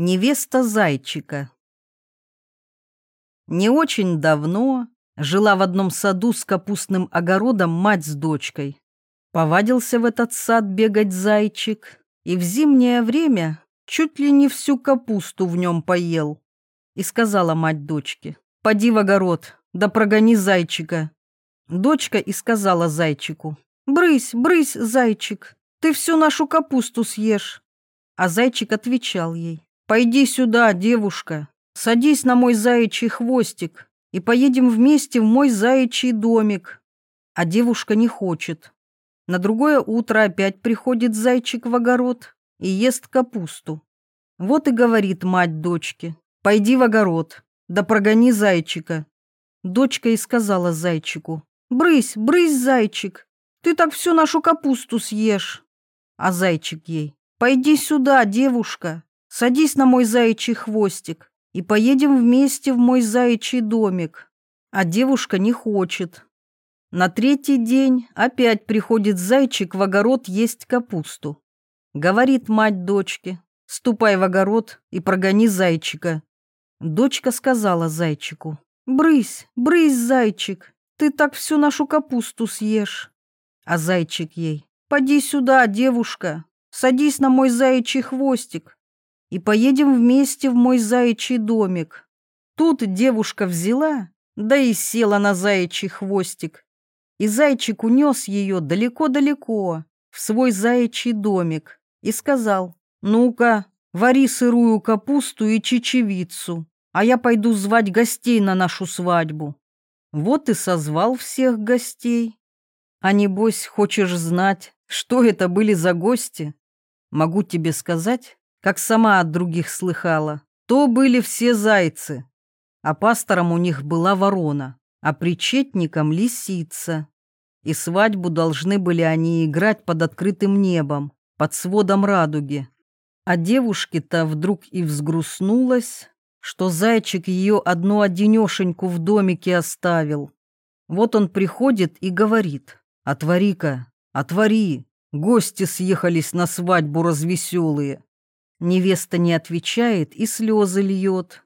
Невеста зайчика. Не очень давно жила в одном саду с капустным огородом мать с дочкой. Повадился в этот сад бегать зайчик, и в зимнее время чуть ли не всю капусту в нем поел. И сказала мать дочке, «Поди в огород, да прогони зайчика». Дочка и сказала зайчику, «Брысь, брысь, зайчик, ты всю нашу капусту съешь». А зайчик отвечал ей, «Пойди сюда, девушка, садись на мой заячий хвостик и поедем вместе в мой заячий домик». А девушка не хочет. На другое утро опять приходит зайчик в огород и ест капусту. Вот и говорит мать дочке, «Пойди в огород, да прогони зайчика». Дочка и сказала зайчику, «Брысь, брысь, зайчик, ты так всю нашу капусту съешь». А зайчик ей, «Пойди сюда, девушка, Садись на мой заячий хвостик и поедем вместе в мой заячий домик. А девушка не хочет. На третий день опять приходит зайчик в огород есть капусту. Говорит мать дочке, ступай в огород и прогони зайчика. Дочка сказала зайчику, брысь, брысь, зайчик, ты так всю нашу капусту съешь. А зайчик ей, поди сюда, девушка, садись на мой заячий хвостик и поедем вместе в мой заячий домик. Тут девушка взяла, да и села на заячий хвостик. И зайчик унес ее далеко-далеко в свой заячий домик и сказал, «Ну-ка, вари сырую капусту и чечевицу, а я пойду звать гостей на нашу свадьбу». Вот и созвал всех гостей. А небось, хочешь знать, что это были за гости? Могу тебе сказать, как сама от других слыхала, то были все зайцы, а пастором у них была ворона, а причетником лисица. И свадьбу должны были они играть под открытым небом, под сводом радуги. А девушке-то вдруг и взгрустнулась, что зайчик ее одну-одинешеньку в домике оставил. Вот он приходит и говорит, «Отвори-ка, отвори, гости съехались на свадьбу развеселые». Невеста не отвечает и слезы льет.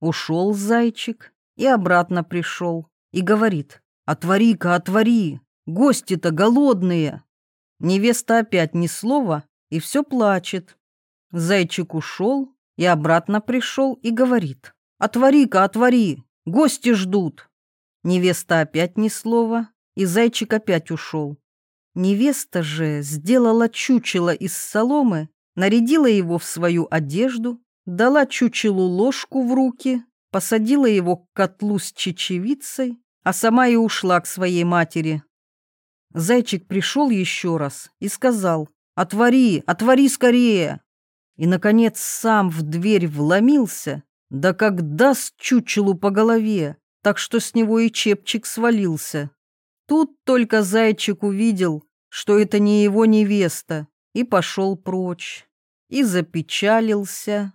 Ушел зайчик и обратно пришел и говорит, «Отвори-ка, отвори, гости-то голодные». Невеста опять ни слова и все плачет. Зайчик ушел и обратно пришел и говорит, «Отвори-ка, отвори, гости ждут». Невеста опять ни слова, и зайчик опять ушел. Невеста же сделала чучело из соломы нарядила его в свою одежду, дала чучелу ложку в руки, посадила его к котлу с чечевицей, а сама и ушла к своей матери. Зайчик пришел еще раз и сказал «Отвори, отвори скорее!» И, наконец, сам в дверь вломился, да как даст чучелу по голове, так что с него и чепчик свалился. Тут только зайчик увидел, что это не его невеста, и пошел прочь, и запечалился,